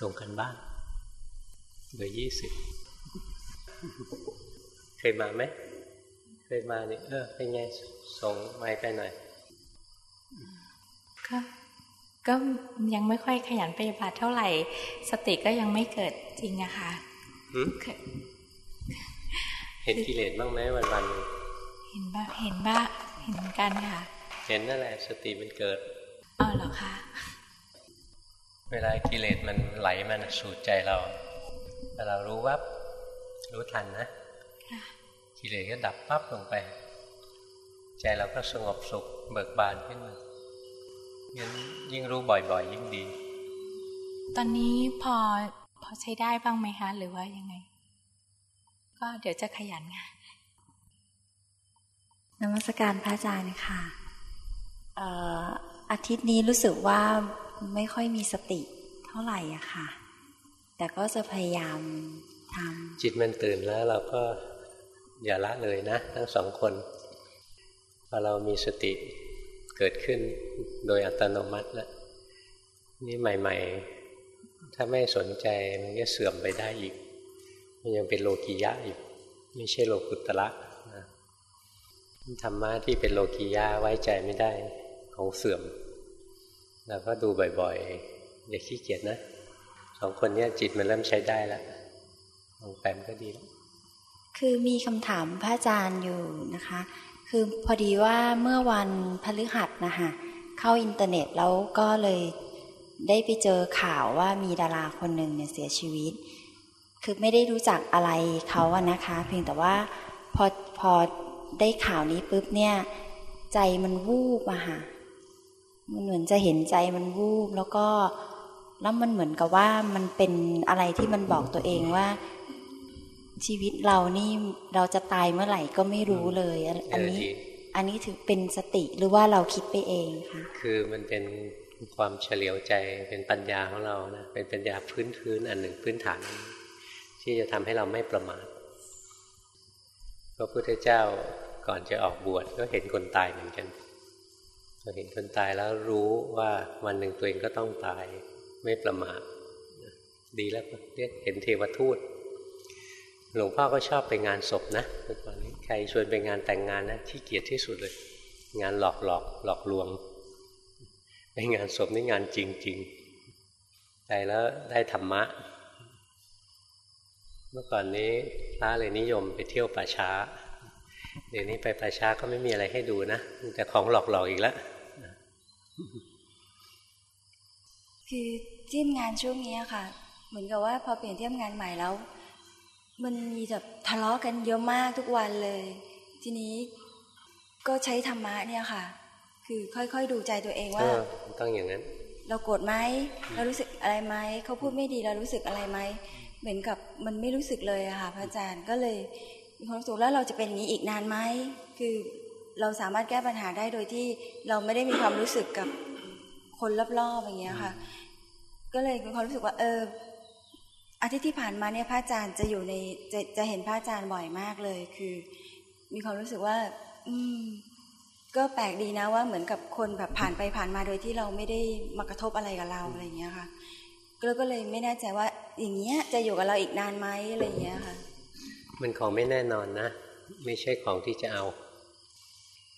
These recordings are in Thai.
ส่งกันบ้านเบอร์ยี่สิบเคยมาไหมเคยมาเนี่ยเออเป็นไงส่งไม้ไปหน่อยก็ก็ยังไม่ค่อยขยันปฏิบัติเท่าไหร่ สติก็ยังไม่เกิดจริงอะค่ะเห็นกิเลสบ้างไหมวันวันเห็นบ้างเห็นบ้างเห็นกันค่ะ เห็นนั่นแหละสติมันเกิดอ๋อเหรอคะ เวลากิเลสมันไหลมันสู่ใจเรา แต่เรารู้ว่ารู้ทันนะกิเลสก็ดับปั๊บลงไป ใจเราก็สงบสุขเบิกบานขึ้นมางั้นยิ่งรู้บ่อยๆ ยิ่งดี ตอนนี้พอพอใช้ได้บ้างไหมคะ หรือว่ายังไง ก็เดี๋ยวจะขยันค่ะนมัสการพระอาจารย์ค่ะอาทิตย์นี้รู้สึกว่า ไม่ค่อยมีสติเท่าไหร่อะค่ะ แต่ก็จะพยายามทำจิตมันตื่นแล้วเราก็อย่าละเลยนะ ทั้งสองคนพอเรามีสติเกิดขึ้นโดยอัตโนมัติแล้วนี่ใหม่ ๆ ถ้าไม่สนใจมันก็เสื่อมไปได้อีก มันยังเป็นโลกียะอีก ไม่ใช่โลกุตระธรรมะที่เป็นโลกียะไว้ใจไม่ได้ของเสื่อม เราก็ดูบ่อยๆอย่าขี้เกียจนะสองคนนี้จิตมันเริ่มใช้ได้แล้วลองแปมก็ดีแล้วคือมีคำถามพระอาจารย์อยู่นะคะ คือพอดีว่าเมื่อวันพฤหัสนะคะเข้าอินเทอร์เน็ตแล้วก็เลยได้ไปเจอข่าวว่ามีดาราคนหนึ่งเนี่ยเสียชีวิต คือไม่ได้รู้จักอะไรเขาอะนะคะ เพียงแต่ว่าพอพอได้ข่าวนี้ปุ๊บเนี่ย ใจมันวูบอะค่ะ มันเหมือนจะเห็นใจมันวูบแล้วก็แล้วมันเหมือนกับว่ามันเป็นอะไรที่มันบอกตัวเองว่า ชีวิตเรานี่เราจะตายเมื่อไหร่ก็ไม่รู้เลย อันนี้อันนี้ถือเป็นสติหรือว่าเราคิดไปเองคะคือมันเป็นความเฉลียวใจเป็นปัญญาของเรานะเป็นปัญญาพื้นพื้นอันหนึ่งพื้นฐาน ที่จะทำให้เราไม่ประมาทพระพุทธเจ้าก่อนจะออกบวชก็เห็นคนตายเหมือนกัน พอเห็นคนตายแล้วรู้ว่าวันหนึ่งตัวเองก็ต้องตายไม่ประมาทดีแล้วเรียกเห็นเทวทูต หลวงพ่อก็ชอบไปงานศพนะตอนนี้ใครชวนไปงานแต่งงานนะที่เกียจที่สุดเลย งานหลอกหลอกหลอกลวงไปงานศพนี่งานจริงๆไปแล้วได้ธรรมะ เมื่อก่อนนี้พระเลยนิยมไปเที่ยวป่าช้า เดี๋ยวนี้ไปป่าช้าก็ไม่มีอะไรให้ดูนะแต่ของหลอกหลอกอีกแล้ว คือทีมงานช่วงนี้ค่ะ เหมือนกับว่าพอเปลี่ยนเทียมงานใหม่แล้ว มันมีแบบทะเลาะกันเยอะมากทุกวันเลย ทีนี้ก็ใช้ธรรมะเนี่ยค่ะ คือค่อยๆดูใจตัวเองว่าต้องอย่างนั้นเราโกรธไหมเรารู้สึกอะไรไหมเขาพูดไม่ดีเรารู้สึกอะไรไหมเหมือนกับมันไม่รู้สึกเลยอะค่ะพระอาจารย์ก็เลยมีความสุขแล้วเราจะเป็นอย่างนี้อีกนานไหมคือเราสามารถแก้ปัญหาได้โดยที่เราไม่ได้มีความรู้สึกกับ คนรอบๆอย่างเงี้ยค่ะ ก็เลยมีความรู้สึกว่า เอออาทิตย์ที่ผ่านมาเนี่ยพระอาจารย์จะอยู่ในจะจะเห็นพระอาจารย์บ่อยมากเลย คือ มีความรู้สึกว่า อืม ก็แปลกดีนะว่าเหมือนกับคนแบบผ่านไปผ่านมาโดยที่เราไม่ได้มากระทบอะไรกับเราอะไรอย่างเงี้ยค่ะก็ก็เลยไม่แน่ใจว่า อย่างเงี้ยจะอยู่กับเราอีกนานไหมอะไรอย่างเงี้ยค่ะ มันของไม่แน่นอนนะ ไม่ใช่ของที่จะเอา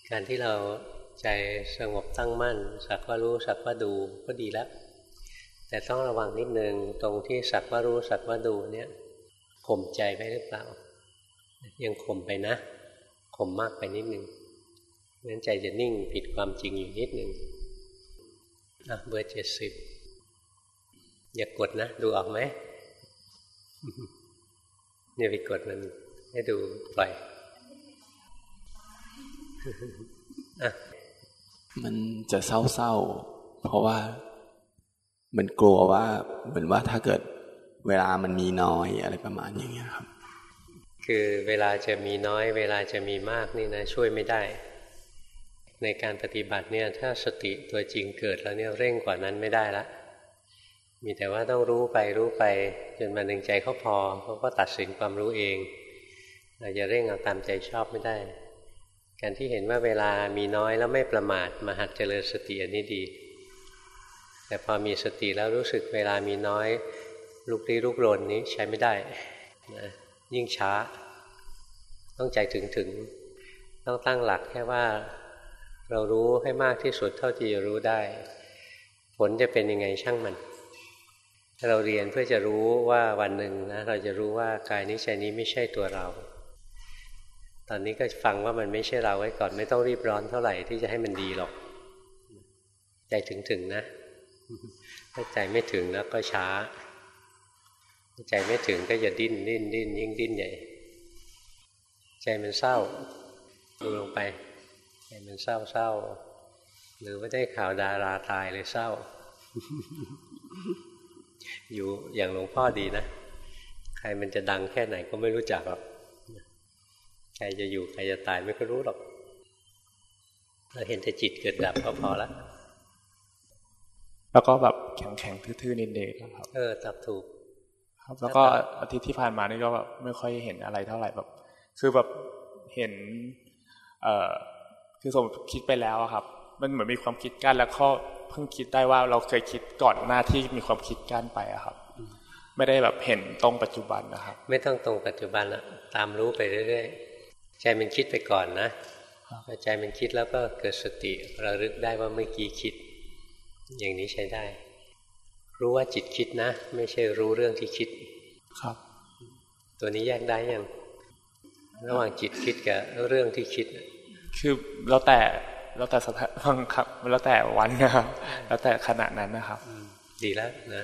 การที่เรา ใจสงบตั้งมั่น สักว่ารู้สักว่าดูก็ดีแล้ว แต่ต้องระวังนิดนึงตรงที่สักว่ารู้สักว่าดูเนี่ยข่มใจไปหรือเปล่า ยังข่มไปนะข่มมากไปนิดนึงงั้นใจจะนิ่งผิดความจริงอยู่นิดนึงอะเบอร์เจ็ดสิบอย่ากกดนะ ดูออกไหมอย่าไปกดมันให้ดูปล่อยอะ มันจะเศร้าๆ เพราะว่ามันกลัวว่าเหมือนว่าถ้าเกิดเวลามันมีน้อยอะไรประมาณอย่างเงี้ยครับ คือเวลาจะมีน้อย เวลาจะมีมากนี่นะช่วยไม่ได้ ในการปฏิบัติเนี่ยถ้าสติตัวจริงเกิดแล้วเนี่ยเร่งกว่านั้นไม่ได้ละมีแต่ว่าต้องรู้ไปรู้ไปจนมาหนึ่งใจเขาพอเขาก็ตัดสินความรู้เองเราจะเร่งเอาตามใจชอบไม่ได้ การที่เห็นว่าเวลามีน้อยแล้วไม่ประมาทมาหัดเจริญสติอันนี้ดี แต่พอมีสติแล้วรู้สึกเวลามีน้อย ลุกลี้ลุกรนนี้ใช้ไม่ได้นะยิ่งช้า ต้องใจถึงถึง ต้องตั้งหลักแค่ว่า เรารู้ให้มากที่สุดเท่าที่จะรู้ได้ ผลจะเป็นยังไงช่างมันเราเรียนเพื่อจะรู้ว่าวันหนึ่งนะเราจะรู้ว่ากายนี้ใจนี้ไม่ใช่ตัวเรา ตอนนี้ก็ฟังว่ามันไม่ใช่เราไว้ก่อนไม่ต้องรีบร้อนเท่าไหร่ที่จะให้มันดีหรอก ใจถึงถึงนะ ถ้าใจไม่ถึงแล้วก็ช้า ใจไม่ถึงก็จะดิ้นดิ้นดิ้นยิ่งดิ้นใหญ่ ใจมันเศร้าดูลงไป ใจมันเศร้าเศร้าหรือว่าได้ข่าวดาราตายเลยเศร้า อยู่อย่างหลวงพ่อดีนะ ใครมันจะดังแค่ไหนก็ไม่รู้จักหรอก ใครจะอยู่ใครจะตายไม่ก็รู้หรอก เราเห็นแต่จิตเกิดดับก็พอละ แล้วก็แบบแข็งแข็งทื่อๆนิดเดียวครับ เออตับถูก ครับ แล้วก็อาทิตย์ที่ผ่านมานี่ก็แบบไม่ค่อยเห็นอะไรเท่าไหร่แบบ คือแบบเห็น เอ่อ คือสมคิดไปแล้วครับ มันเหมือนมีความคิดกั้นแล้วก็เพิ่งคิดได้ว่าเราเคยคิดก่อนหน้าที่มีความคิดกั้นไปอะครับไม่ได้แบบเห็นตรงปัจจุบันนะครับ ไม่ต้องตรงปัจจุบันละตามรู้ไปเรื่อยๆ ใจมันคิดไปก่อนนะพอใจมันคิดแล้วก็เกิดสติระลึกได้ว่าเมื่อกี้คิด อย่างนี้ใช้ได้ รู้ว่าจิตคิดนะ ไม่ใช่รู้เรื่องที่คิด ครับ ตัวนี้แยกได้ยังระหว่างจิตคิดกับเรื่องที่คิด คือแล้วแต่แล้วแต่สถานครับ แล้วแต่วันนะครับ แล้วแต่ขณะนั้นนะครับ ดีแล้วนะ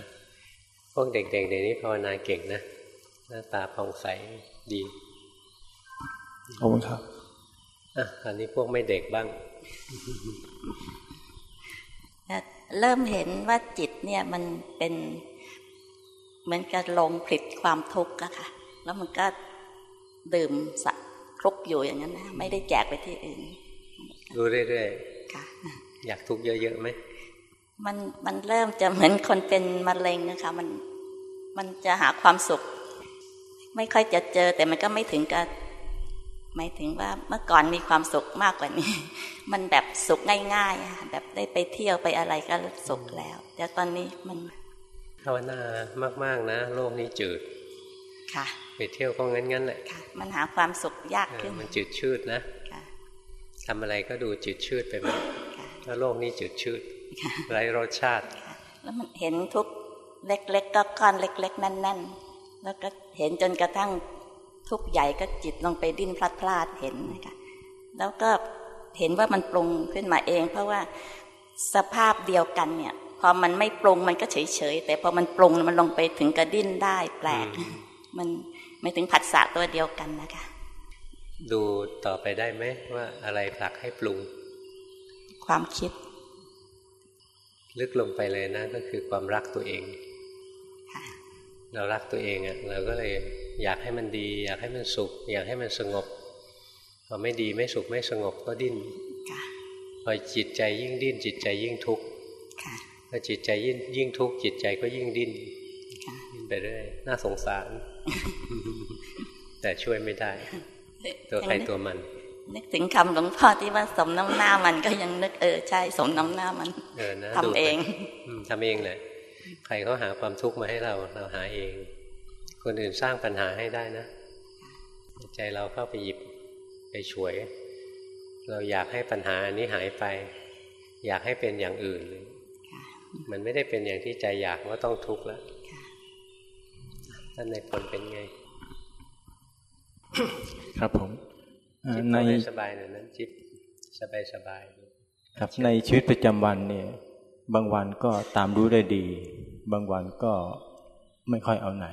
พวกเด็กๆเดี๋ยวนี้ภาวนาเก่งนะ หน้าตาผ่องใสดี ขอบคุณครับอะตอนนี้พวกไม่เด็กบ้าง เริ่มเห็นว่าจิตเนี่ยมันเป็นเหมือนกับลงผลิตความทุกข์อะค่ะ แล้วมันก็ดื่มสักครุกอยู่อย่างนั้นนะไม่ได้แจกไปที่อื่นรู้เรื่อยๆค่ะ อยากทุกข์เยอะๆไหมมันมันเริ่มจะเหมือนคนเป็นมะเร็งนะคะ มันมันจะหาความสุข ไม่ค่อยจะเจอแต่มันก็ไม่ถึงกับ หมายถึงว่าเมื่อก่อนมีความสุขมากกว่านี้ มันแบบสุขง่ายๆแบบได้ไปเที่ยวไปอะไรก็สุขแล้ว แต่ตอนนี้มันภาวนามาก ๆนะ โลกนี้จืด ค่ะ ไปเที่ยวก็งั้นๆแหละค่ะ มันหาความสุขยากขึ้น มันจืดชืดนะทำอะไรก็ดูจืดชืดไปหมดถ้าโลกนี้จืดชืดไร้รสชาติ แล้วมันเห็นทุกเล็ก ๆ ก็ก้อนเล็ก ๆ แน่น ๆ แล้วก็เห็นจนกระทั่ง ทุกใหญ่ก็จิตลงไปดิ้นพลาดพลาดเห็นนะคะแล้วก็เห็นว่ามันปรุงขึ้นมาเอง เพราะว่าสภาพเดียวกันเนี่ย พอมันไม่ปรุงมันก็เฉยเฉยแต่พอมันปรุงมันลงไปถึงกระดิ้นได้แปลก มันไม่ถึงผัสสะตัวเดียวกันนะคะ ดูต่อไปได้ไหมว่าอะไรผลักให้ปรุง ความคิด ลึกลงไปเลยนะก็คือความรักตัวเอง เรารักตัวเองอะ่ะเราก็เลย อยากให้มันดี อยากให้มันสุข อยากให้มันสงบพอไม่ดีไม่สุขไม่สงบก็ดิ้นพอจิตใจยิ่งดิ้น จิตใจยิ่งทุกข์พอจิตใจยิ่งยิ่งทุกข์จิตใจก็ยิ่งดิ้นดิ้นไปเรื่อยน่าสงสาร แต่ช่วยไม่ได้ ตัวใครตัวมัน นึกถึงคำหลวงพ่อที่ว่าสมน้ำหน้ามันก็ยังนึกเออใช่สมน้ำหน้ามันทำเองทำเองเลยใครเขาหาความทุกข์มาให้เราเราหาเอง คนอื่นสร้างปัญหาให้ได้นะ ใจเราเข้าไปหยิบไปช่วย เราอยากให้ปัญหาอันนี้หายไป อยากให้เป็นอย่างอื่น มันไม่ได้เป็นอย่างที่ใจอยากว่าต้องทุกข์แล้วท่านในผลเป็นไง ครับผมในสบายหน่อยนั้นจิตสบายสบายครับในชีวิตประจำวันเนี่ย บางวันก็ตามรู้ได้ดี บางวันก็ไม่ค่อยเอาไหน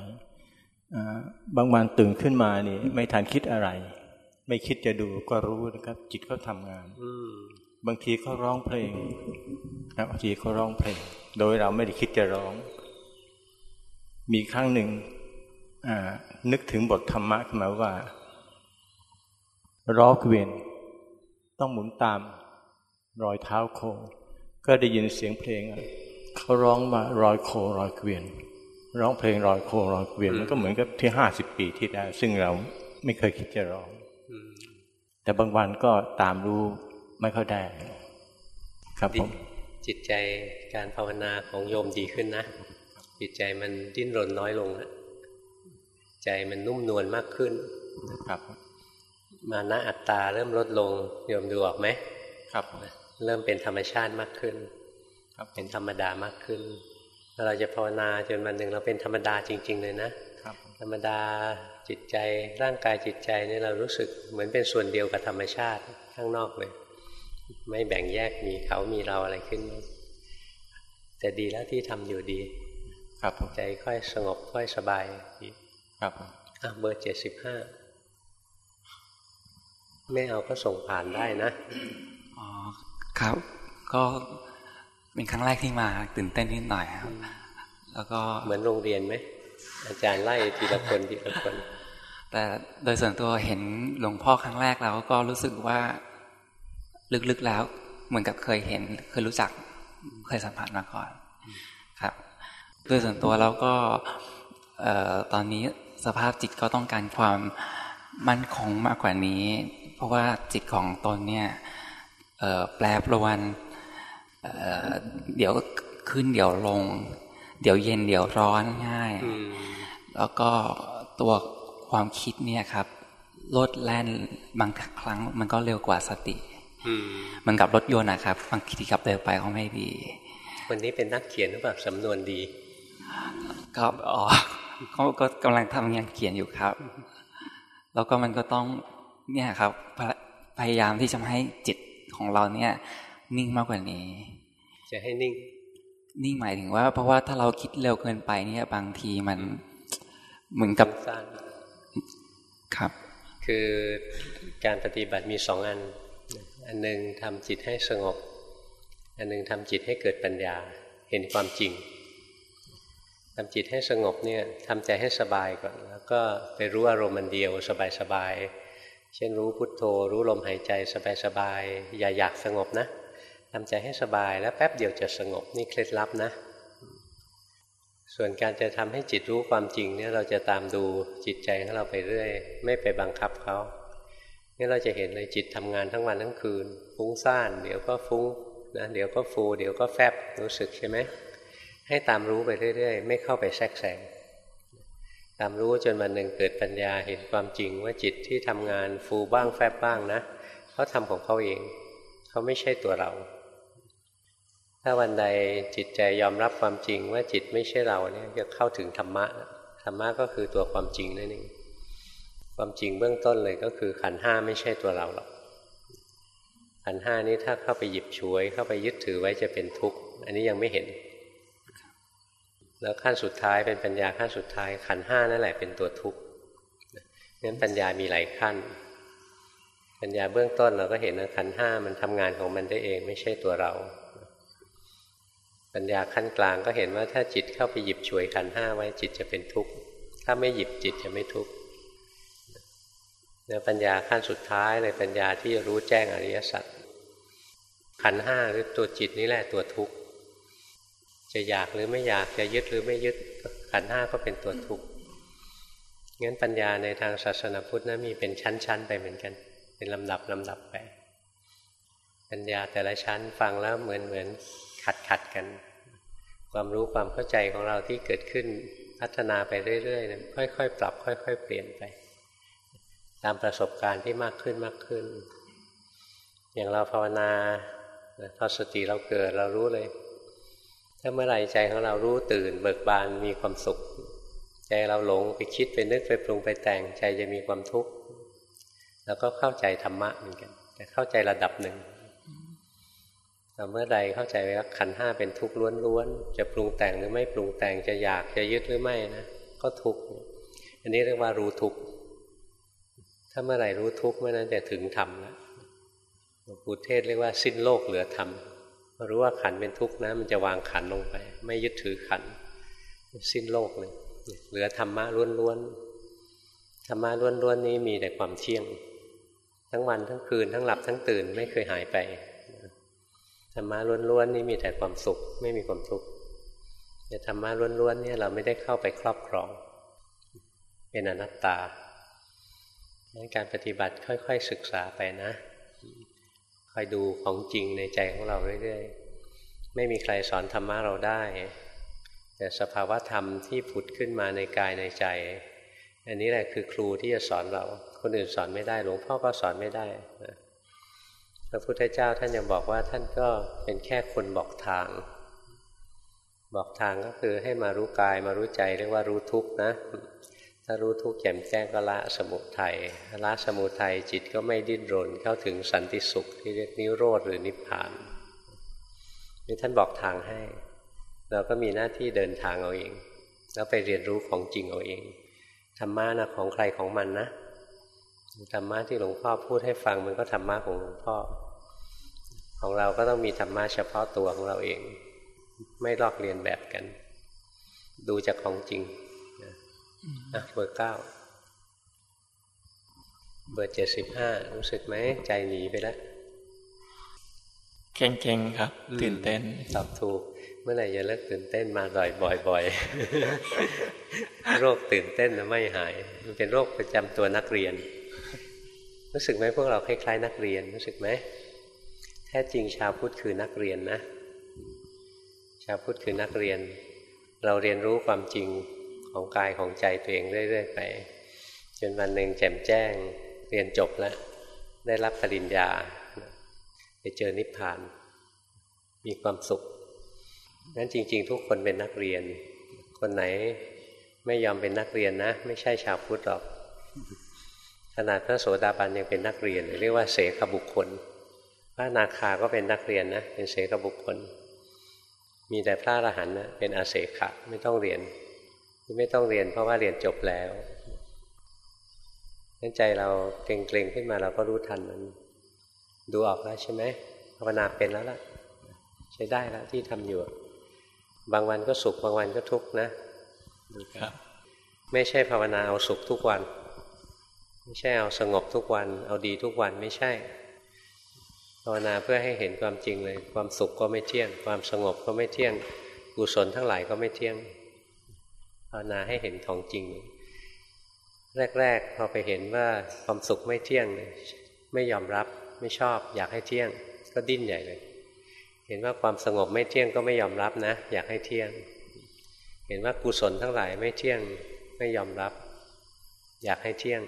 บางวันตื่นขึ้นมานี่ไม่ทันคิดอะไร ไม่คิดจะดูก็รู้นะครับ จิตเขาทำงานบางทีเขาร้องเพลงบางทีเขาร้องเพลง โดยเราไม่ได้คิดจะร้อง มีครั้งหนึ่งนึกถึงบทธรรมะขึ้นมาว่ารอเกวียนต้องหมุนตาม รอยเท้าโค ก็ได้ยินเสียงเพลงเขาร้องมารอยโครอยเกวียน ร้องเพลงรอยโครอยเกวียนมันก็เหมือนกับที่ห้าสิบปีที่แล้วซึ่งเราไม่เคยคิดจะร้องแต่บางวันก็ตามรู้ไม่เข้าได้ ครับผมจิตใจการภาวนาของโยมดีขึ้นนะ จิตใจมันดิ้นรนน้อยลงแล้วใจมันนุ่มนวลมากขึ้นครับ มานะอัตตาเริ่มลดลงโยมดูออกไหมครับ เริ่มเป็นธรรมชาติมากขึ้น ครับเป็นธรรมดามากขึ้นแล้ว เราจะภาวนาจนวันหนึ่งเราเป็นธรรมดาจริง ๆ เลยนะครับธรรมดาจิตใจร่างกายจิตใจนี่เรารู้สึกเหมือนเป็นส่วนเดียวกับธรรมชาติข้างนอกเลย ไม่แบ่งแยกมีเขามีเราอะไรขึ้น แต่ดีแล้วที่ทำอยู่ดี ครับผมใจค่อยสงบค่อยสบายดีครับผมอะเบอร์เจ็ดสิบห้าไม่เอาก็ส่งผ่านได้นะอ๋อครับ ก็ เป็นครั้งแรกที่มาตื่นเต้นนิดหน่อยครับ แล้วก็เหมือนโรงเรียนไหมอาจารย์ไล่ทีละคนทีละคน แต่โดยส่วนตัวเห็นหลวงพ่อครั้งแรกแล้วก็รู้สึกว่าลึกๆแล้ว เหมือนกับเคยเห็นเคยรู้จักเคยสัมผัสมาก่อนครับโดยส่วนตัวแล้วก็เอ่อตอนนี้สภาพจิตก็ต้องการความมั่นคงมากกว่านี้ เพราะว่าจิตของตนเนี่ยเอ่อแปรปรวน เอ่อเดี๋ยวขึ้นเดี๋ยวลง เดี๋ยวเย็นเดี๋ยวร้อนง่ายอืมแล้วก็ตัวความคิดเนี่ยครับโลดแล่นบางครั้งมันก็เร็วกว่าสติอืมเหมันกับรถยนต์นะครับ บางทีขับเร็วไปก็ไม่ดี วันนี้เป็นนักเขียนหรือเปล่าสำนวนดีก็อ๋อเขาก็กำลังทำงานเขียนอยู่ครับ แล้วก็มันก็ต้องเนี่ยครับ พยพยายามที่จะให้จิตของเราเนี่ย นิ่งมากกว่านี้ จะให้นิ่ง นิ่งหมายถึงว่า เพราะว่าถ้าเราคิดเร็วเกินไปเนี่ยบางทีมันเหมือนกับสร้างครับ คือการปฏิบัติมีสองอัน อันหนึ่งทำจิตให้สงบ อันหนึ่งทำจิตให้เกิดปัญญาเห็นความจริงทำจิตให้สงบเนี่ยทำใจให้สบายก่อน แล้วก็ไปรู้อารมณ์มันเดียวสบายๆเช่นรู้พุทโธ รู้ลมหายใจสบายๆอย่าอยากสงบนะ ทำใจให้สบายแล้วแป๊บเดียวจะสงบนี่เคล็ดลับนะ ส่วนการจะทำให้จิตรู้ความจริงเนี่ยเราจะตามดูจิตใจของเราไปเรื่อย ไม่ไปบังคับเขาเนี่ยเราจะเห็นเลยจิตทำงานทั้งวันทั้งคืน ฟุ้งซ่าน เดี๋ยวก็ฟุ้งนะเดี๋ยวก็ฟู เดี๋ยวก็แฟบรู้สึกใช่ไหมให้ตามรู้ไปเรื่อย ๆ ไม่เข้าไปแทรกแซงตามรู้จนวันหนึ่งเกิดปัญญาเห็นความจริงว่าจิตที่ทำงานฟูบ้างแฟบบ้างนะเขาทำของเขาเอง เขาไม่ใช่ตัวเรา ถ้าวันใดจิตใจยอมรับความจริงว่าจิตไม่ใช่เราเนี่ยจะเข้าถึงธรรมะธรรมะก็คือตัวความจริงนั่นเองความจริงเบื้องต้นเลยก็คือขันห้าไม่ใช่ตัวเราหรอกขันห้านี้ถ้าเข้าไปหยิบฉวยเข้าไปยึดถือไว้จะเป็นทุกข์อันนี้ยังไม่เห็น แล้วขั้นสุดท้ายเป็นปัญญาขั้นสุดท้าย ขันห้านั่นแหละเป็นตัวทุกข์งั้นปัญญามีหลายขั้น ปัญญาเบื้องต้นเราก็เห็นว่าขันห้ามันทำงานของมันได้เองไม่ใช่ตัวเรา ปัญญาขั้นกลางก็เห็นว่าถ้าจิตเข้าไปหยิบฉวยขันห้าไว้จิตจะเป็นทุกข์ ถ้าไม่หยิบจิตจะไม่ทุกข์แล้วปัญญาขั้นสุดท้ายเลยปัญญาที่รู้แจ้งอริยสัจขันห้าหรือตัวจิตนี่แหละตัวทุกข์ จะอยากหรือไม่อยากจะยึดหรือไม่ยึดขันห้าก็เป็นตัวทุกข์งั้นปัญญาในทางศาสนาพุทธนะมีเป็นชั้นๆไปเหมือนกัน เป็นลำดับลำดับไป ปัญญาแต่ละชั้นฟังแล้วเหมือนเหมือนขัดขัดกัน ความรู้ความเข้าใจของเราที่เกิดขึ้นพัฒนาไปเรื่อยๆนะค่อยๆ ปรับ ค่อย ๆ เปลี่ยนไป ตามประสบการณ์ที่มากขึ้นมากขึ้น อย่างเราภาวนาพอสติเราเกิดเรารู้เลย ถ้าเมื่อไหร่ใจของเรารู้ตื่น เบิกบานมีความสุข ใจเราหลงไปคิดไปนึกไปปรุงไปแต่งใจจะมีความทุกข์แล้วก็เข้าใจธรรมะเหมือนกัน แต่เข้าใจระดับหนึ่ง แต่เมื่อใดเข้าใจว่าขันห้าเป็นทุกข์ล้วนๆ จะปรุงแต่งหรือไม่ปรุงแต่งจะอยากจะยึดหรือไม่นะก็ทุกข์อันนี้เรียกว่ารู้ทุกข์ถ้าเมื่อไหร่รู้ทุกข์เมื่อนั้นจะถึงธรรมแล้วหลวงปู่เทศเรียกว่าสิ้นโลกเหลือธรรมพอรู้ว่าขันเป็นทุกข์นะมันจะวางขันลงไป ไม่ยึดถือขัน สิ้นโลกเลยเหลือธรรมะล้วนๆธรรมะล้วนๆนี้มีแต่ความเที่ยง ทั้งวันทั้งคืนทั้งหลับทั้งตื่นไม่เคยหายไป ธรรมะล้วนๆนี่มีแต่ความสุขไม่มีความทุกข์แต่ธรรมะล้วนๆเนี่ยเราไม่ได้เข้าไปครอบครอง เป็นอนัตตาการปฏิบัติค่อยๆ ศึกษาไปนะคอยดูของจริงในใจของเราเรื่อยๆ ไม่มีใครสอนธรรมะเราได้ แต่สภาวะธรรมที่ผุดขึ้นมาในกายในใจ อันนี้แหละคือครูที่จะสอนเรา คนอื่นสอนไม่ได้ หลวงพ่อก็สอนไม่ได้นะ พระพุทธเจ้าท่านยังบอกว่าท่านก็เป็นแค่คนบอกทาง บอกทางก็คือให้มารู้กายมารู้ใจเรียกว่ารู้ทุกข์นะ ถ้ารู้ทุกข์แจ่มแจ้งก็ละสมุทัยละสมุทัยจิตก็ไม่ดิ้นรนเข้าถึงสันติสุขที่เรียกนิโรธหรือนิพพานนี่ท่านบอกทางให้ เราก็มีหน้าที่เดินทางเอาเอง แล้วไปเรียนรู้ของจริงเอาเองธรรมะนะของใครของมันนะ ธรรมะที่หลวงพ่อพูดให้ฟังมันก็ธรรมะของหลวงพ่อ ของเราก็ต้องมีธรรมะเฉพาะตัวของเราเอง ไม่ลอกเรียนแบบกัน ดูจากของจริงนะเบอร์เก้าเบอร์เจ็ดสิบห้ารู้สึกไหมใจหนีไปแล้วเก่งๆครับ ตื่นเต้นตอบถูก เมื่อไหร่จะเลิกตื่นเต้นมาบ่อยๆโรคตื่นเต้นนะไม่หาย มันเป็นโรคประจำตัวนักเรียน รู้สึกไหมพวกเราคล้ายๆนักเรียนรู้สึกไหมแท้จริงชาวพุทธคือนักเรียนนะ ชาวพุทธคือนักเรียน เราเรียนรู้ความจริงของกายของใจตัวเองเรื่อย ๆ ไป จนวันหนึ่งแจ่มแจ้ง เรียนจบแล้ว ได้รับปริญญา ไปเจอนิพพาน มีความสุขนั้นจริง ๆ ทุกคนเป็นนักเรียน คนไหนไม่ยอมเป็นนักเรียนนะ ไม่ใช่ชาวพุทธหรอก ขนาดพระโสดาบันยังเป็นนักเรียน เรียกว่าเสขบุคคล พระนาคาก็เป็นนักเรียนนะเป็นเสขบุคคล มีแต่พระอรหันต์นะเป็นอาเสขะไม่ต้องเรียน ไม่ต้องเรียนเพราะว่าเรียนจบแล้วนั่นใจเราเกรงๆขึ้นมาเราก็รู้ทันมัน ดูออกแล้วใช่ไหมภาวนาเป็นแล้วล่ะ ใช้ได้แล้วที่ทำอยู่ บางวันก็สุขบางวันก็ทุกข์นะครับ ไม่ใช่ภาวนาเอาสุขทุกวัน ไม่ใช่เอาสงบทุกวัน เอาดีทุกวันไม่ใช่ภาวนาเพื่อให้เห็นความจริงเลย ความสุขก็ไม่เที่ยง ความสงบก็ไม่เที่ยงกุศลทั้งหลายก็ไม่เที่ยงภาวนาให้เห็นของจริง แรกๆพอไปเห็นว่าความสุขไม่เที่ยงไม่ยอมรับไม่ชอบ อยากให้เที่ยง ก็ดิ้นใหญ่เลย เห็นว่าความสงบไม่เที่ยงก็ไม่ยอมรับนะ อยากให้เที่ยง เห็นว่ากุศลทั้งหลายไม่เที่ยงไม่ยอมรับ อยากให้เที่ยง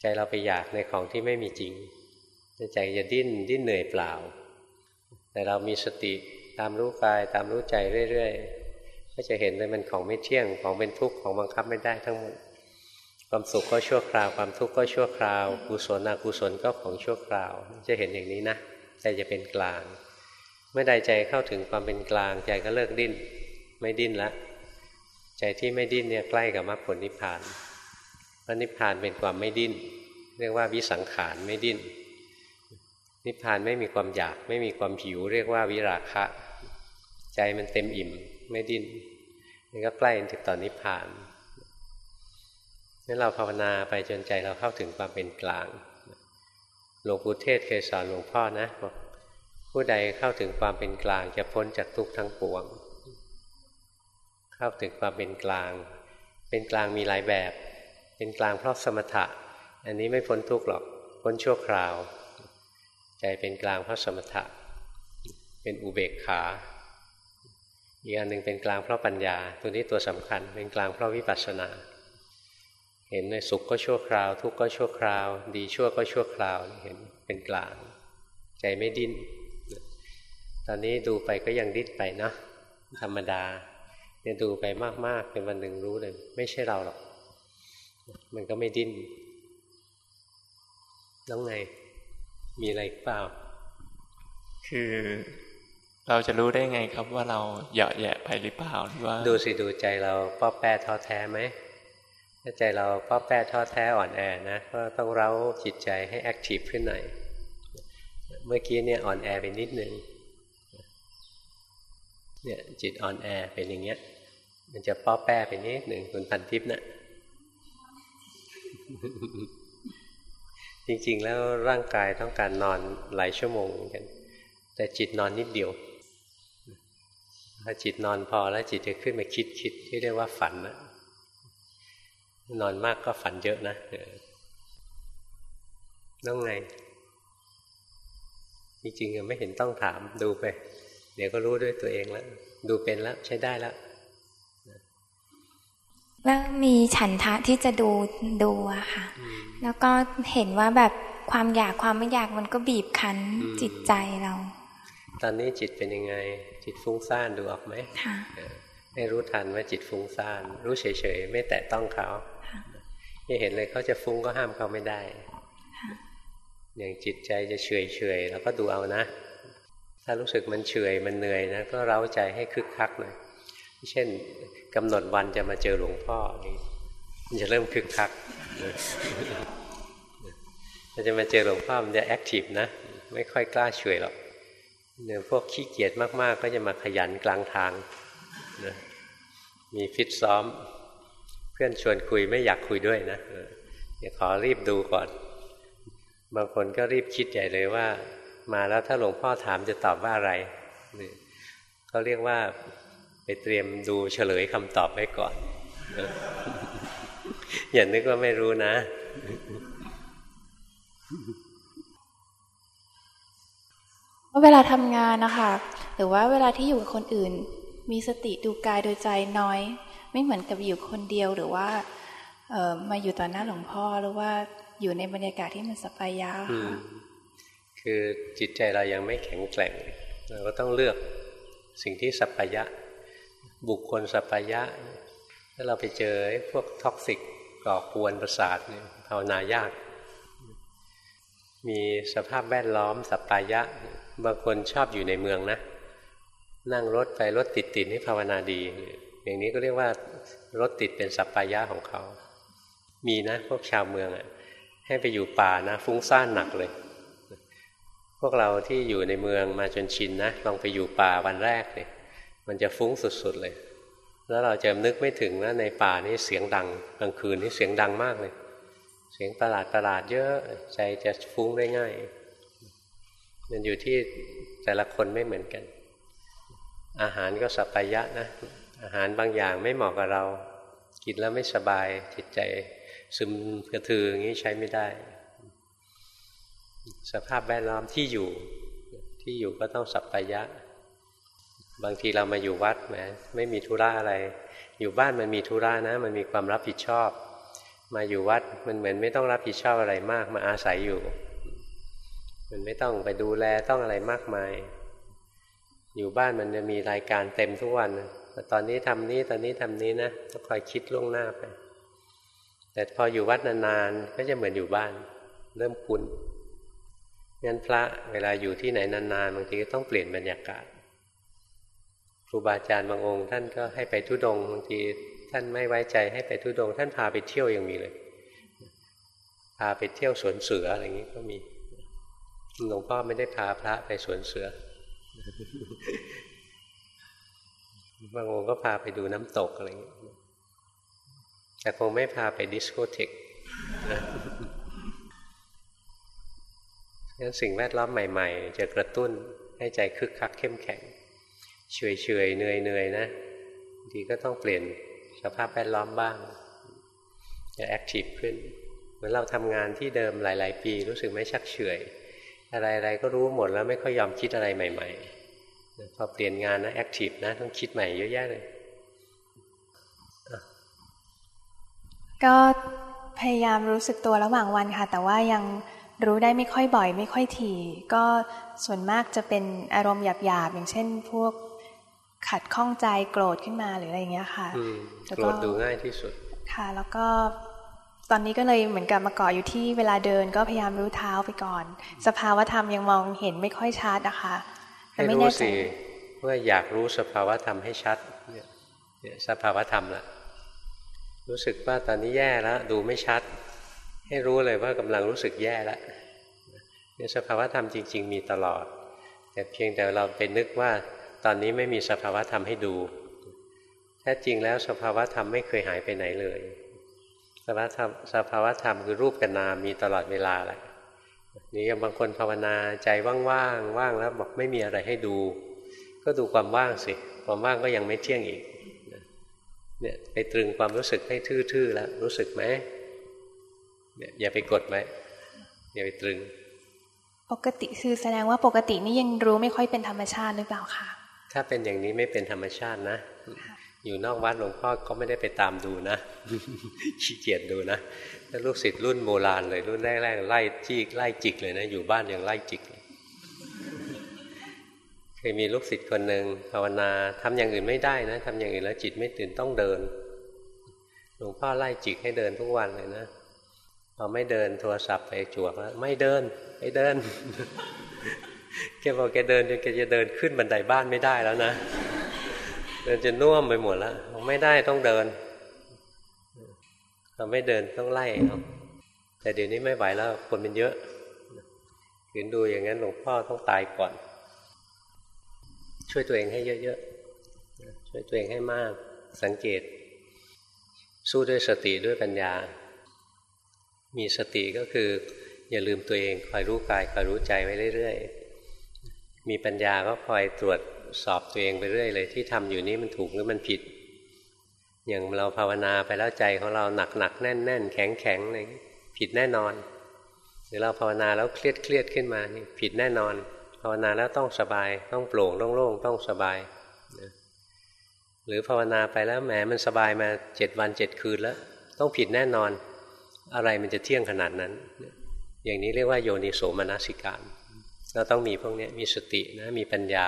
ใจเราไปอยากในของที่ไม่มีจริง ใจจะดิ้นดิ้นเหนื่อยเปล่า แต่เรามีสติตามรู้กายตามรู้ใจเรื่อยๆ ก็จะเห็นเลยมันของไม่เที่ยงของเป็นทุกข์ของบังคับไม่ได้ทั้งหมด ความสุขก็ชั่วคราวความทุกข์ก็ชั่วคราวกุศลอกุศลก็ของชั่วคราว จะเห็นอย่างนี้นะใจจะเป็นกลาง เมื่อใดใจเข้าถึงความเป็นกลาง ใจก็เลิกดิ้น ไม่ดิ้นละ ใจที่ไม่ดิ้นเนี่ยใกล้กับมรรคผลนิพพาน ระนิพพานเป็นความไม่ดิ้น เรียกว่าวิสังขารไม่ดิ้น นิพพานไม่มีความอยาก ไม่มีความหิว เรียกว่าวิราคะ ใจมันเต็มอิ่มไม่ดิ้นนี่ก็ใกล้ถึงตอนนิพพานนั้นเราภาวนาไปจนใจเราเข้าถึงความเป็นกลางหลวงปู่เทศเคยสอนหลวงพ่อนะบอกผู้ใดเข้าถึงความเป็นกลางจะพ้นจากทุกข์ทั้งปวง เข้าถึงความเป็นกลาง เป็นกลางมีหลายแบบ เป็นกลางเพราะสมถะ อันนี้ไม่พ้นทุกข์หรอกพ้นชั่วคราว ใจเป็นกลางเพราะสมถะ เป็นอุเบกขาอีกอันหนึ่งเป็นกลางเพราะปัญญา ตัวนี้ตัวสำคัญ เป็นกลางเพราะวิปัสสนา เห็นในสุขก็ชั่วคราว ทุกข์ก็ชั่วคราว ดีชั่วก็ชั่วคราวเห็นเป็นกลาง ใจไม่ดิ้นตอนนี้ดูไปก็ยังดิ้นไปนะธรรมดาเนี่ยดูไปมากๆเป็นวันหนึ่งรู้เลย ไม่ใช่เราหรอก มันก็ไม่ดิ้นน้องไง มีอะไรเปล่า คือเราจะรู้ได้ไงครับว่าเราเหยาะแยะไปหรือเปล่าหรือว่า ดูสิดูใจเราป้อแป้ท้อแท้ไหมถ้าใจเราป้อแป้ท้อแท้อ่อนแอนะก็ต้องเร้าจิตใจให้แอคทีฟขึ้นหน่อยเมื่อกี้เนี่ยอ่อนแอไปนิดนึงเนี่ยจิตอ่อนแอเป็นอย่างเงี้ย มันจะป้อแป้ไปนิดหนึ่งคุณพันทิพย์นะ่ะ จริงๆ แล้วร่างกายต้องการนอนหลายชั่วโมงเหมือนกัน แต่จิตนอนนิดเดียวพอจิตนอนพอแล้วจิตจะขึ้นมาคิดคิดที่เรียกว่าฝันนะนอนมากก็ฝันเยอะนะต้องไง จริงๆไม่เห็นต้องถามดูไป เดี๋ยวก็รู้ด้วยตัวเองแล้ว ดูเป็นแล้วใช้ได้แล้ว แล้วมีฉันทะที่จะดูดูอะค่ะ แล้วก็เห็นว่าแบบความอยากความไม่อยากมันก็บีบคั้นจิตใจเรา ตอนนี้จิตเป็นยังไง จิตฟุ้งซ่านดูออกไหมค่ะให้รู้ทันว่าจิตฟุ้งซ่าน รู้เฉยๆ ไม่แตะต้องเขาที่เห็นเลยเขาจะฟุ้งก็ห้ามเขาไม่ได้ อย่างจิตใจจะเฉยเฉยแล้วก็ดูเอานะ ถ้ารู้สึกมันเฉยมันเหนื่อยนะก็เร้าใจให้คึกคักหน่อย เช่น กำหนดวันจะมาเจอหลวงพ่อนี่มันจะเริ่มคึกคักมันจะมาเจอหลวงพ่อมันจะแอคทีฟนะ ไม่ค่อยกล้าเฉยหรอกเนี่ยพวกขี้เกียจมากๆ ก็จะมาขยันกลางทางนะมีฟิตซ้อม เพื่อนชวนคุยไม่อยากคุยด้วยนะเดี๋ยวขอรีบดูก่อน บางคนก็รีบคิดใหญ่เลยว่า มาแล้วถ้าหลวงพ่อถามจะตอบว่าอะไรเขาเรียกว่า เตรียมดูเฉลยคำตอบไว้ก่อน อย่านึกว่าไม่รู้นะว่าเวลาทำงานนะคะ หรือว่าเวลาที่อยู่กับคนอื่น มีสติดูกายดูใจน้อย ไม่เหมือนกับอยู่คนเดียวหรือว่าเออมาอยู่ต่อหน้าหลวงพ่อหรือว่าอยู่ในบรรยากาศที่มันสัปปายะค่ะ่ะคือจิตใจเรายังไม่แข็งแกร่ง เราก็ต้องเลือกสิ่งที่สัปปายะ บุคคลสัปปายะ ถ้าเราไปเจอพวก toxic ก่อกวนประสาทเนี่ยภาวนายาก มีสภาพแวดล้อมสัปปายะ บางคนชอบอยู่ในเมืองนะ นั่งรถไปรถติดติดนี่ภาวนาดี อย่างนี้ก็เรียกว่ารถติดเป็นสัพพยะของเขา มีนะพวกชาวเมืองอะให้ไปอยู่ป่านะ ฟุ้งซ่านหนักเลย พวกเราที่อยู่ในเมืองมาจนชินนะลองไปอยู่ป่าวันแรกเลย มันจะฟุ้งสุดๆเลย แล้วเราจะนึกไม่ถึงว่าในป่านี่เสียงดังกลางคืนนี่เสียงดังมากเลย เสียงประหลาดประหลาดเยอะใจจะฟุ้งได้ง่าย มันอยู่ที่แต่ละคนไม่เหมือนกัน อาหารก็สัพยะนะ อาหารบางอย่างไม่เหมาะกับเรา กินแล้วไม่สบายจิตใจซึมกระทืออย่างนี้ใช้ไม่ได้ สภาพแวดล้อมที่อยู่ที่อยู่ก็ต้องสัพยะ บางทีเรามาอยู่วัดแหมไม่มีธุระอะไร อยู่บ้านมันมีธุระนะ มันมีความรับผิดชอบ มาอยู่วัดมันเหมือนไม่ต้องรับผิดชอบอะไรมาก มาอาศัยอยู่ มันไม่ต้องไปดูแลต้องอะไรมากมาย อยู่บ้านมันจะมีรายการเต็มทุกวันแต่ตอนนี้ทำนี้ตอนนี้ทำนี้นะต้องคอยคิดล่วงหน้าไป แต่พออยู่วัดนานๆก็จะเหมือนอยู่บ้าน เริ่มคุ้นงั้นพระเวลาอยู่ที่ไหนนานๆบางทีก็ต้องเปลี่ยนบรรยากาศ ครูบาอาจารย์บางองค์ ท่านก็ให้ไปทุดงบางทีท่านไม่ไว้ใจให้ไปทุดง ท่านพาไปเที่ยวยังมีเลยพาไปเที่ยวสวนเสืออะไรอย่างนี้ก็มีหลวงพ่อไม่ได้พาพระไปสวนเสือบางองค์ก็พาไปดูน้ำตกอะไรอย่างเงี้แต่คงไม่พาไปดิสโกเทกงั้นสิ่งแวดล้อมใหม่ ๆ จะกระตุ้นให้ใจคึกคักเข้มแข็ง เฉยเฉยเหนื่อยเหนื่อยนะดีก็ต้องเปลี่ยนสภาพแวดล้อมบ้างจะแอคทีฟขึ้นเหมือนเราทำงานที่เดิมหลาย ๆ ปีรู้สึกไม่ชักเฉยอะไรๆก็รู้หมดแล้วไม่ค่อยยอมคิดอะไรใหม่ ๆ พอเปลี่ยนงานนะแอคทีฟนะต้องคิดใหม่เยอะแยะเลยก็พยายามรู้สึกตัวระหว่างวันค่ะ แต่ว่ายังรู้ได้ไม่ค่อยบ่อย ไม่ค่อยถี่ ก็ส่วนมากจะเป็นอารมณ์หยาบๆอย่างเช่น พวก ขัดข้องใจโกรธขึ้นมาหรืออะไรอย่างเงี้ยค่ะโกรธดูง่ายที่สุด ค่ะ แล้วก็ตอนนี้ก็เลยเหมือนกับมาเกาะอยู่ที่เวลาเดินก็พยายามรู้เท้าไปก่อน สภาวธรรมยังมองเห็นไม่ค่อยชัดนะคะแต่ไม่แน่ใจว่าอยากรู้สภาวธรรมให้ชัดเนี่ยสภาวธรรมละรู้สึกว่าตอนนี้แย่แล้วดูไม่ชัด ให้รู้เลยว่ากำลังรู้สึกแย่แล้วเนี่ยสภาวธรรมจริง ๆ มีตลอด แต่เพียงแต่เราไปนึกว่า ตอนนี้ไม่มีสภาวธรรมให้ดูแท้จริงแล้วสภาวธรรมไม่เคยหายไปไหนเลยภาวะธรรมสภาวธรรมคือรูปกับนามมีตลอดเวลาแหละนี่บางคนภาวนาใจว่างๆว่างแล้วบอกไม่มีอะไรให้ดู ก็ดูความว่างสิ ความว่างก็ยังไม่เที่ยงอีกเนี่ยไปตรึงความรู้สึกให้ทื่อๆแล้วรู้สึกไหมเนี่ยอย่าไปกดไว้อย่าไปตรึง ปกติคือแสดงว่าปกตินี่ยังรู้ไม่ค่อยเป็นธรรมชาติหรือเปล่าคะ ถ้าเป็นอย่างนี้ไม่เป็นธรรมชาตินะ อยู่นอกวัดหลวงพ่อก็ไม่ได้ไปตามดูนะ ขี้เกียจดูนะถ้าลูกศิษย์รุ่นโบราณเลยรุ่นแรกๆไล่จีกไล่จิกเลยนะ อยู่บ้านยังไล่จิกเคยมีลูกศิษย์คนหนึ่งภาวนาทำอย่างอื่นไม่ได้นะทำอย่างอื่นแล้วจิตไม่ตื่นต้องเดิน หลวงพ่อไล่จิกให้เดินทุกวันเลยนะพอไม่เดินโทรศัพท์ไปจวกแล้วไม่เดินไม่เดิน แกบอกแกเดินจนแกจะเดินขึ้นบันไดบ้านไม่ได้แล้วนะ เดินจะน่วมไปหมดแล้วไม่ได้ต้องเดินเราไม่เดินต้องไล่เาแต่เดี๋ยวนี้ไม่ไหวแล้วคนเป็นเยอะขืนดูอย่างนั้นหลวงพ่อต้องตายก่อน ช่วยตัวเองให้เยอะๆช่วยตัวเองให้มาก สังเกต สู้ด้วยสติด้วยปัญญา มีสติก็คือ อย่าลืมตัวเองคอยรู้กายคอยรู้ใจไว้เรื่อยๆ มีปัญญาก็คอยตรวจสอบตัวเองไปเรื่อยเลย ที่ทำอยู่นี้มันถูกหรือมันผิด อย่างเราภาวนาไปแล้วใจของเราหนักหนักแน่นแน่นแข็งแข็งอะไรผิดแน่นอน หรือเราภาวนาแล้วเครียดเครียดขึ้นมานี่ผิดแน่นอน ภาวนาแล้วต้องสบาย ต้องโปร่งโล่งๆต้องสบายหรือภาวนาไปแล้วแหมมันสบายมาเจ็ดวันเจ็ดคืนแล้ว ต้องผิดแน่นอน อะไรมันจะเที่ยงขนาดนั้น อย่างนี้เรียกว่าโยนิโสมนสิการ เราต้องมีพวกนี้มีสตินะมีปัญญา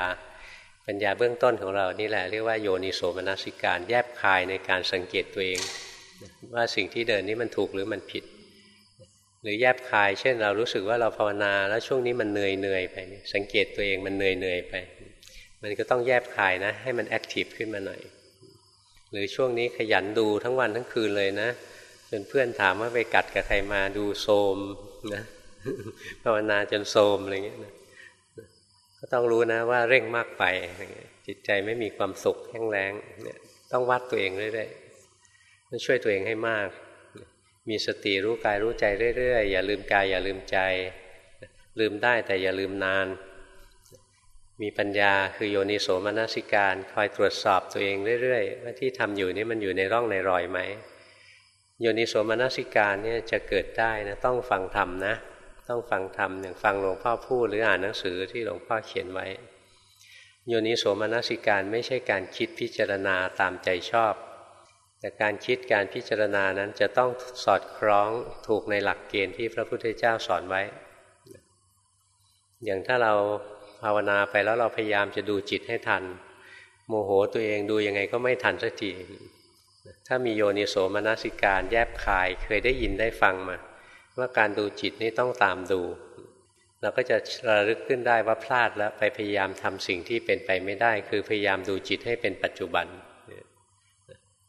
ปัญญาเบื้องต้นของเรานี่แหละเรียกว่าโยนิโสมนสิการแยบคายในการสังเกตตัวเอง ว่าสิ่งที่เดินนี้มันถูกหรือมันผิด หรือแยบคาย เช่นเรารู้สึกว่าเราภาวนาแล้วช่วงนี้มันเหนื่อยเหนื่อยไป สังเกตตัวเองมันเหนื่อยเหนื่อยไป มันก็ต้องแยบคายนะ ให้มัน active ขึ้นมาหน่อย หรือช่วงนี้ขยันดูทั้งวันทั้งคืนเลยนะจนเพื่อนถามว่าไปกัดกับใครมาดูโทรมนะ ภาวนาจนโทรมอะไรเงี้ยนะก็ต้องรู้นะว่าเร่งมากไปจิตใจไม่มีความสุขแห้งแล้งเนี่ยต้องวัดตัวเองเรื่อยๆต้องช่วยตัวเองให้มาก มีสติรู้กายรู้ใจเรื่อยๆ อย่าลืมกายอย่าลืมใจ ลืมได้แต่อย่าลืมนาน มีปัญญาคือโยนิโสมนสิการคอยตรวจสอบตัวเองเรื่อยๆว่าที่ทำอยู่นี่มันอยู่ในร่องในรอยไหมโยนิโสมนสิการเนี่ยจะเกิดได้นะต้องฟังธรรมนะ ต้องฟังธรรมอย่างฟังหลวงพ่อพูดหรืออ่านหนังสือที่หลวงพ่อเขียนไว้ โยนิโสมนสิการไม่ใช่การคิดพิจารณาตามใจชอบ แต่การคิดการพิจารณานั้นจะต้องสอดคล้องถูกในหลักเกณฑ์ที่พระพุทธเจ้าสอนไว้ อย่างถ้าเราภาวนาไปแล้วเราพยายามจะดูจิตให้ทัน โมโหตัวเองดูยังไงก็ไม่ทันสักทีถ้ามีโยนิโสมนสิการแยบคายเคยได้ยินได้ฟังมา ว่าการดูจิตนี่ต้องตามดู เราก็จะระลึกขึ้นได้ว่าพลาดแล้วไปพยายามทำสิ่งที่เป็นไปไม่ได้ คือพยายามดูจิตให้เป็นปัจจุบัน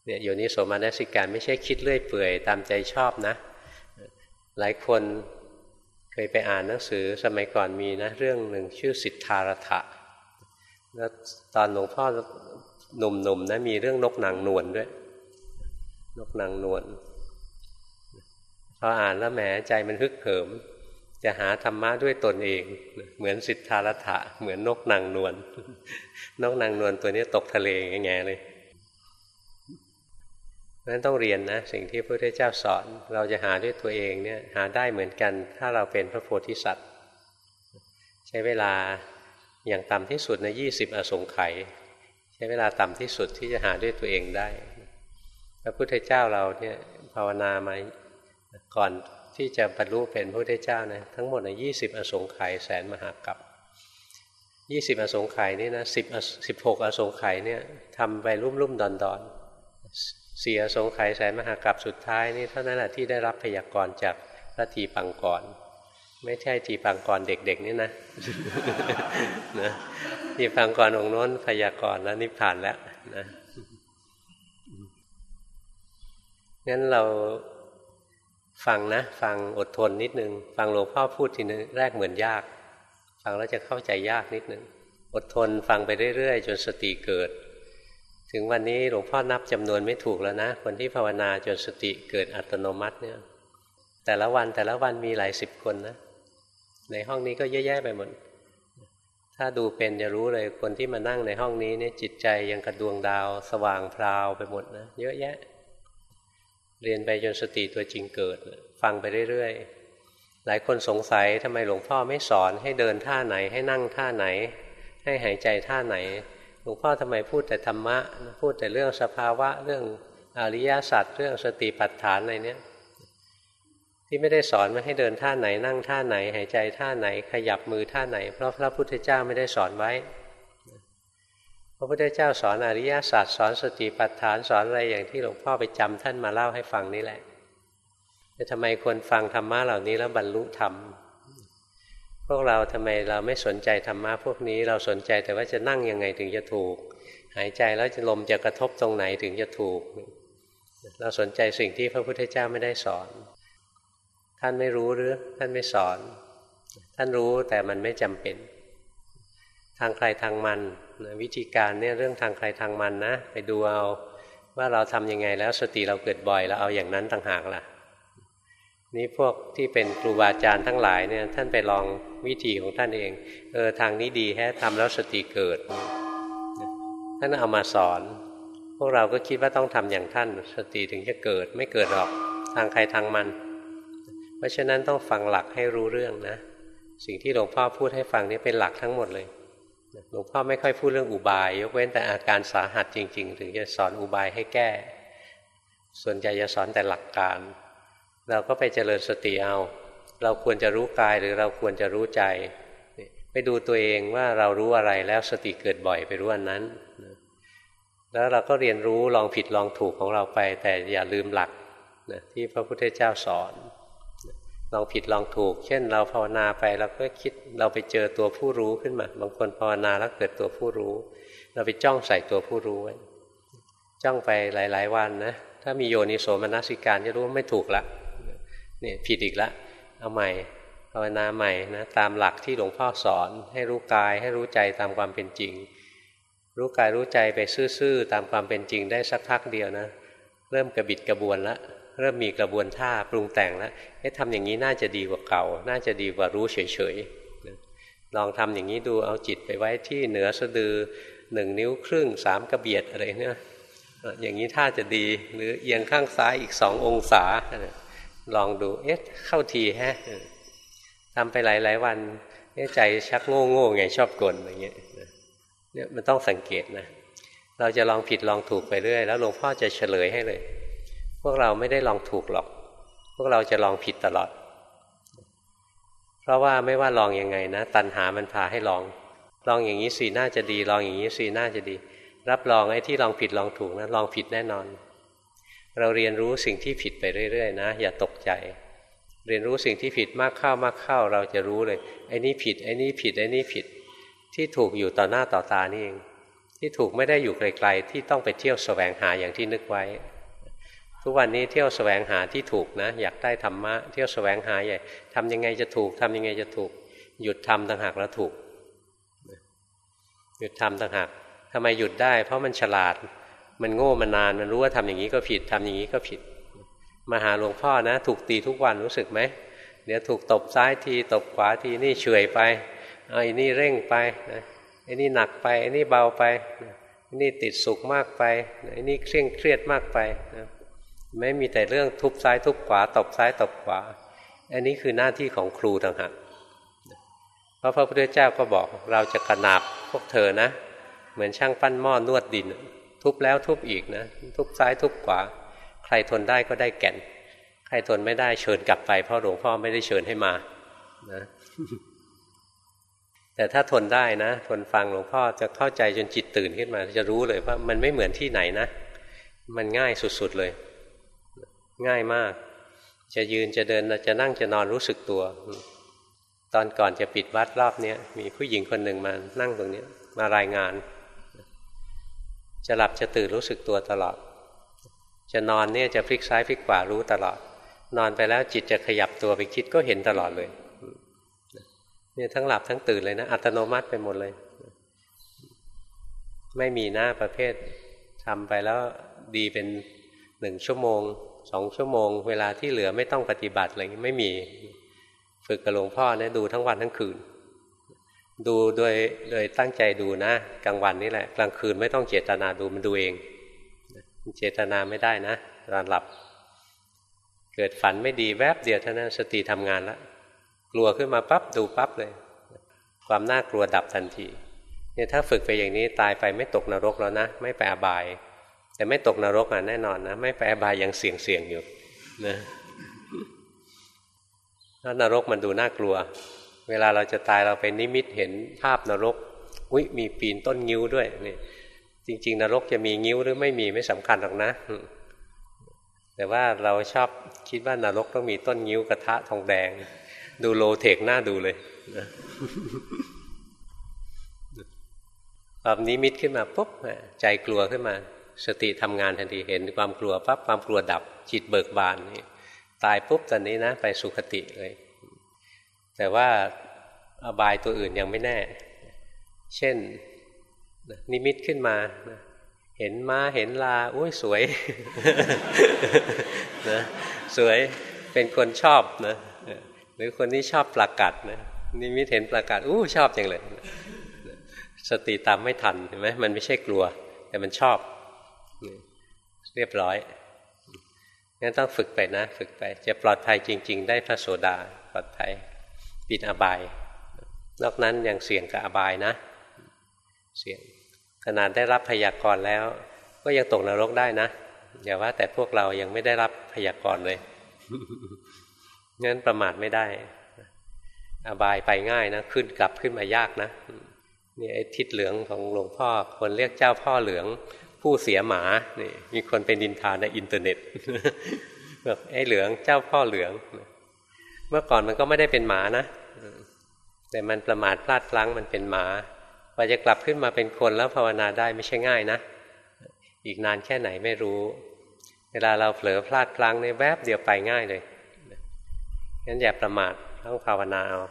เนี่ยโยนิโสมนสิการไม่ใช่คิดเลื่อยเปื่อยตามใจชอบนะ หลายคนเคยไปอ่านหนังสือสมัยก่อนมีนะ เรื่องหนึ่งชื่อสิทธารถะแล้วตอนหลวงพ่อหนุ่มๆนนะมีเรื่องนกนางนวลด้วย นกนางนวล ออ่านแล้วแหมใจมันฮึกเหิม จะหาธรรมะด้วยตนเอง เหมือนสิทธารัฐะเหมือนนกนางนวลนกนางนวลตัวนี้ตกทะเลแง่เลยนั้นต้องเรียนนะสิ่งที่พระพุทธเจ้าสอน เราจะหาด้วยตัวเองเนี่ยหาได้เหมือนกัน ถ้าเราเป็นพระโพธิสัตว์ ใช้เวลาอย่างต่ำที่สุดในยี่สิบอสงไขยใช้เวลาต่ำที่สุดที่จะหาด้วยตัวเองได้ พระพุทธเจ้าเราเนี่ยภาวนามา ก่อนที่จะบรรลุเป็นพระพุทธเจ้านะทั้งหมดในยี่สิบอสงไขยแสนมหากับยี่สิบอสงไขยนี่นะสิบสิบหกอสงไขยเนี่ยทำไปรุ่มรุ่มดอนดอนเสียสงไขยแสนมหากับสุดท้ายนี่เท่านั้นแหละที่ได้รับพยากรณ์จากพระทีปังกรไม่ใช่ทีปังกรเด็กๆนี่นะนะทีปังกรองค์น้นพยากรณ์แล้วนิพพานแล้วนะงั้นเรา ฟังนะ ฟังอดทนนิดนึง ฟังหลวงพ่อพูดทีนึงแรกเหมือนยาก ฟังแล้วจะเข้าใจยากนิดนึง อดทนฟังไปเรื่อยๆ จนสติเกิด ถึงวันนี้หลวงพ่อนับจำนวนไม่ถูกแล้วนะ คนที่ภาวนาจนสติเกิดอัตโนมัติเนี่ย แต่ละวันแต่ละวันมีหลายสิบคนนะ ในห้องนี้ก็เยอะแยะไปหมด ถ้าดูเป็นจะรู้เลยคนที่มานั่งในห้องนี้เนี่ยจิตใจยังกระดวงดาว สว่างพราวไปหมดนะ เยอะแยะ เรียนไปจนสติตัวจริงเกิด ฟังไปเรื่อยๆ หลายคนสงสัยทำไมหลวงพ่อไม่สอนให้เดินท่าไหน ให้นั่งท่าไหน ให้หายใจท่าไหน หลวงพ่อทำไมพูดแต่ธรรมะ พูดแต่เรื่องสภาวะเรื่องอริยสัจเรื่องสติปัฏฐานอะไรเนี้ยที่ไม่ได้สอนมาให้เดินท่าไหน นั่งท่าไหน หายใจท่าไหน ขยับมือท่าไหน เพราะพระพุทธเจ้าไม่ได้สอนไว้ ระพุทธเจ้าสอนอริยศาสัจสอนสติปัฏฐานสอนอะไรอย่างที่หลวงพ่อไปจำท่านมาเล่าให้ฟังนี่แหละแต่ทำไมคนฟังธรรมะเหล่านี้แล้วบรรลุธรรมพวกเราทำไมเราไม่สนใจธรรมะพวกนี้เราสนใจแต่ว่าจะนั่งยังไงถึงจะถูก หายใจแล้วจะลมจะกระทบตรงไหนถึงจะถูก เราสนใจสิ่งที่พระพุทธเจ้าไม่ได้สอน ท่านไม่รู้หรือท่านไม่สอน ท่านรู้แต่มันไม่จำเป็นางใครทางมันวิธีการเนี่ยเรื่องทางใครทางมันนะ ไปดูเอาว่าเราทำยังไงแล้วสติเราเกิดบ่อยเราเอาอย่างนั้นต่างหากล่ะ นี่พวกที่เป็นครูบาอาจารย์ทั้งหลายเนี่ยท่านไปลองวิธีของท่านเองเออทางนี้ดีแค่ทำแล้วสติเกิดท่านเอามาสอน พวกเราก็คิดว่าต้องทำอย่างท่าน สติถึงจะเกิดไม่เกิดหรอกทางใครทางมัน เพราะฉะนั้นต้องฟังหลักให้รู้เรื่องนะ สิ่งที่หลวงพ่อพูดให้ฟังนี่เป็นหลักทั้งหมดเลย หลวงพ่อไม่ค่อยพูดเรื่องอุบาย ยกเว้นแต่อาการสาหัสจริง ๆ ถึงจะสอนอุบายให้แก้ ส่วนใหญ่จะสอนแต่หลักการ เราก็ไปเจริญสติเอา เราควรจะรู้กายหรือเราควรจะรู้ใจ ไปดูตัวเองว่าเรารู้อะไรแล้วสติเกิดบ่อยไปรู้อันนั้น แล้วเราก็เรียนรู้ลองผิดลองถูกของเราไป แต่อย่าลืมหลักนะที่พระพุทธเจ้าสอน ลองผิดลองถูก เช่น เราภาวนาไปเราก็คิดเราไปเจอตัวผู้รู้ขึ้นมา บางคนภาวนาแล้วเกิดตัวผู้รู้ เราไปจ้องใส่ตัวผู้รู้ไว้จ้องไปหลาย ๆ วันนะถ้ามีโยนิโสมนสิการจะรู้ว่าไม่ถูกละเนี่ยผิดอีกละเอาใหม่ภาวนาใหม่นะตามหลักที่หลวงพ่อสอน ให้รู้กายให้รู้ใจตามความเป็นจริง รู้กายรู้ใจไปซื่อๆตามความเป็นจริงได้สักพักเดียวนะ เริ่มกระบิดกระบวนละ เริ่มมีกระบวนท่าปรุงแต่งแล้วให้ทำอย่างนี้น่าจะดีกว่าเก่า น่าจะดีกว่ารู้เฉยๆลองทำอย่างนี้ดูเอาจิตไปไว้ที่เหนือสะดือหนึ่งนิ้วครึ่งสามกระเบียดอะไรเนี่ยอย่างนี้ท่าจะดีหรือเอียงข้างซ้ายอีกสององศา ลองดูเอ๊ะเข้าทีแฮะทำไปหลายๆวันใจชักโง่โง่ไงชอบกลอย่างเงี้ยเนี่ยมันต้องสังเกตนะ เราจะลองผิดลองถูกไปเรื่อย แล้วหลวงพ่อจะเฉลยให้เลย พวกเราไม่ได้ลองถูกหรอก พวกเราจะลองผิดตลอด เพราะว่าไม่ว่าลองยังไงนะ ตัณหามันพาให้ลอง ลองอย่างนี้สีน่าจะดี ลองอย่างนี้สีน่าจะดี รับรองไอ้ที่ลองผิดลองถูกนะลองผิดแน่นอน เราเรียนรู้สิ่งที่ผิดไปเรื่อยๆนะ อย่าตกใจ เรียนรู้สิ่งที่ผิดมากเข้ามากเข้าเราจะรู้เลยไอ้นี่ผิดไอ้นี่ผิดไอ้นี่ผิด ที่ถูกอยู่ต่อหน้าต่อตานี่เองที่ถูกไม่ได้อยู่ไกลๆ ที่ต้องไปเที่ยวสแสวงหาอย่างที่นึกไว้ ทุกวันนี้เที่ยวสแสวงหาที่ถูกนะ อยากได้ธรรมะ เที่ยวสแสวงหาใหญ่ทำยังไงจะถูกทำยังไงจะถูก หยุดทำต่างหากแล้วถูก หยุดทำต่างหากทำไมหยุดได้ เพราะมันฉลาด มันโง่มานานมันรู้ว่าทำอย่างนี้ก็ผิดทำอย่างนี้ก็ผิด มาหาหลวงพ่อนะ ถูกตีทุกวันรู้สึกไหมเดี๋ยวถูกตบซ้ายทีตบขวาทีนี่เฉยไปไอ้นี่เร่งไปไอ้นี่หนักไปไอ้นี่เบาไปไอ้นี่ติดสุขมากไปไอ้นี่เคร่งเครียดมากไป ไม่มีแต่เรื่องทุบซ้ายทุบขวาตบซ้ายตบขวา อันนี้คือหน้าที่ของครูต่างหากเพราะพระพุทธเจ้าก็บอกเราจะกระนาบพวกเธอนะ เหมือนช่างปั้นหม้อนวดดิน ทุบแล้วทุบอีกนะ ทุบซ้ายทุบขวา ใครทนได้ก็ได้แก่น ใครทนไม่ได้เชิญกลับไป เพราะหลวงพ่อไม่ได้เชิญให้มานะแต่ถ้าทนได้นะ ทนฟังหลวงพ่อจะเข้าใจจนจิตตื่นขึ้นมา จะรู้เลยว่ามันไม่เหมือนที่ไหนนะ มันง่ายสุดๆเลย ง่ายมาก จะยืนจะเดินจะนั่งจะนอนรู้สึกตัว ตอนก่อนจะปิดวัดรอบนี้มีผู้หญิงคนหนึ่งมานั่งตรงนี้มารายงาน จะหลับจะตื่นรู้สึกตัวตลอด จะนอนเนี่ยจะพลิกซ้ายพลิกขวารู้ตลอด นอนไปแล้วจิตจะขยับตัวไปคิดก็เห็นตลอดเลยเนี่ยทั้งหลับทั้งตื่นเลยนะ อัตโนมัติไปหมดเลย ไม่มีหน้าประเภททำไปแล้วดีเป็นหนึ่งชั่วโมง สองชั่วโมง เวลาที่เหลือไม่ต้องปฏิบัติอะไรไม่มีฝึกกับหลวงพ่อเนี่ยดูทั้งวันทั้งคืน ดูโดยโดยตั้งใจดูนะ กลางวันนี่แหละ กลางคืนไม่ต้องเจตนาดูมันดูเองเจตนาไม่ได้นะตอนหลับ เกิดฝันไม่ดีแวบเดียวเท่านั้นสติทำงานแล้วกลัวขึ้นมาปั๊บดูปั๊บเลย ความน่ากลัวดับทันทีเนี่ยถ้าฝึกไปอย่างนี้ตายไปไม่ตกนรกแล้วนะ ไม่ไปอบาย แต่ไม่ตกนรกอะแน่นอนนะไม่ไปอบายยังเสี่ยงเสี่ยงอยู่นะถ้านรกมันดูน่ากลัว เวลาเราจะตายเราไปนิมิตเห็นภาพนรกอุ้ยมีปีนต้นงิ้วด้วยนี่จริง ๆ นรกจะมีงิ้วหรือไม่มีไม่สำคัญหรอกนะ แต่ว่าเราชอบคิดว่านรกต้องมีต้นงิ้วกระทะทองแดง ดูโลเทคหน้าดูเลยนะแบบนี้มิดขึ้นมาปุ๊บใจกลัวขึ้นมา สติทำงานทันทีเห็นความกลัวปั๊บความกลัวดับจิตเบิกบานนี่ตายปุ๊บตอนนี้นะ ไปสุคติเลย แต่ว่าอบายตัวอื่นยังไม่แน่ เช่น นิมิตขึ้นมา เห็นม้าเห็นลาอุ้ยสวยนะสวยเป็นคนชอบนะหรือคนที่ชอบปลากัดนะนิมิตเห็นปลากัดอู้ชอบจังเลย สติตามไม่ทันเห็นไหมมันไม่ใช่กลัว แต่มันชอบ เรียบร้อยงั้นต้องฝึกไปนะ ฝึกไป จะปลอดภัยจริง ๆ ได้พระโสดาปลอดภัยปิดอบาย นอกนั้นยังเสี่ยงกับอบายนะ เสี่ยงขนาดได้รับพยากรณ์แล้ว ก็ยังตกนรกได้นะอย่าว่าแต่พวกเรายังไม่ได้รับพยากรณ์เลยงั้นประมาทไม่ได้ อบายไปง่ายนะ ขึ้นกลับขึ้นมายากนะนี่ไอ้ทิศเหลืองของหลวงพ่อคนเรียกเจ้าพ่อเหลือง ผู้เสียหมานี่มีคนเป็นดินทาในอินเทอร์เน็ตแบบไอ้เหลืองเจ้าพ่อเหลือง เมื่อก่อนมันก็ไม่ได้เป็นหมานะ แต่มันประมาทพลาดพลั้งมันเป็นหมาพอจะกลับขึ้นมาเป็นคนแล้วภาวนาได้ไม่ใช่ง่ายนะ อีกนานแค่ไหนไม่รู้ เวลาเราเผลอพลาดพลั้งในแวบเดียวไปง่ายเลยงั้นอย่าประมาทต้องภาวนาเอา